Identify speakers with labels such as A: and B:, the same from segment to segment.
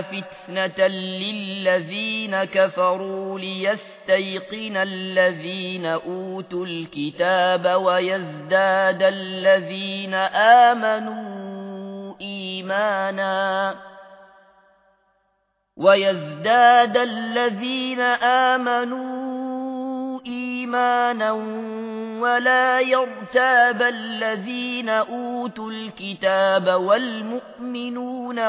A: فتنة للذين كفروا ليستيقن الذين أوتوا الكتاب ويزداد الذين آمنوا إيمانا ويزداد الذين آمنوا إيمانا ولا يرتاب الذين أوتوا الكتاب والمؤمنون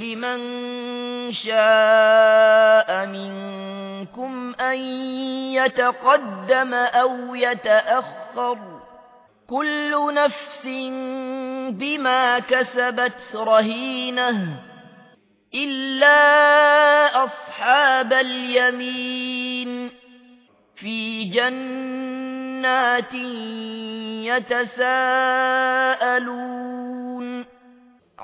A: لمن شاء منكم أن يتقدم أو يتأخر كل نفس بما كسبت رهينة إلا أصحاب اليمين في جنات يتساءلون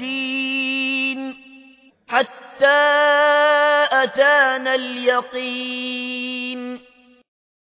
A: الدين حتى أتانا اليقين.